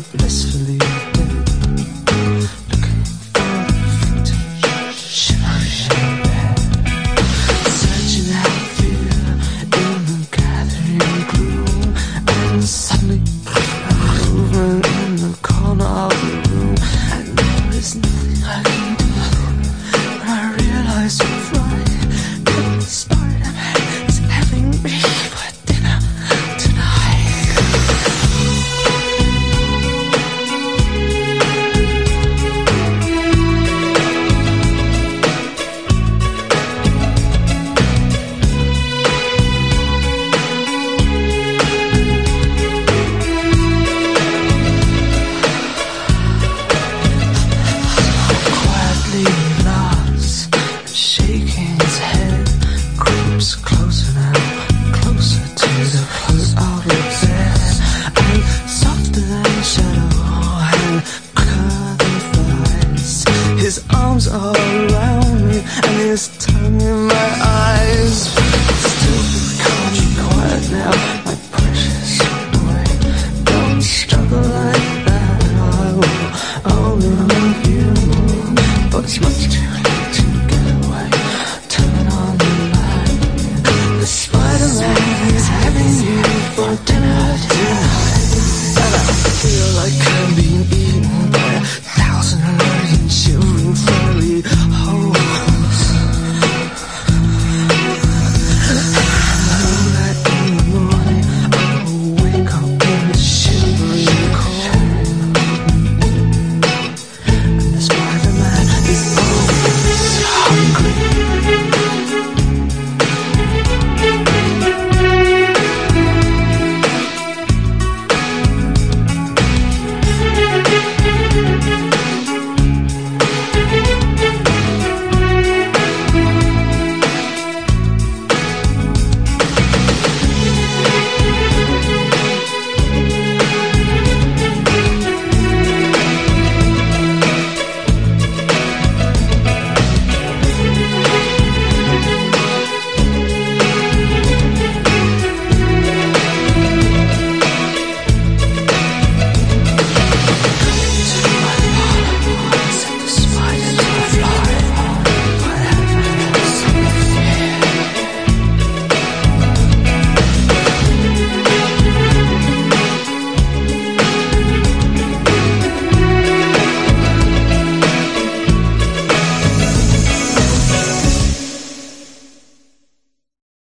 blissfully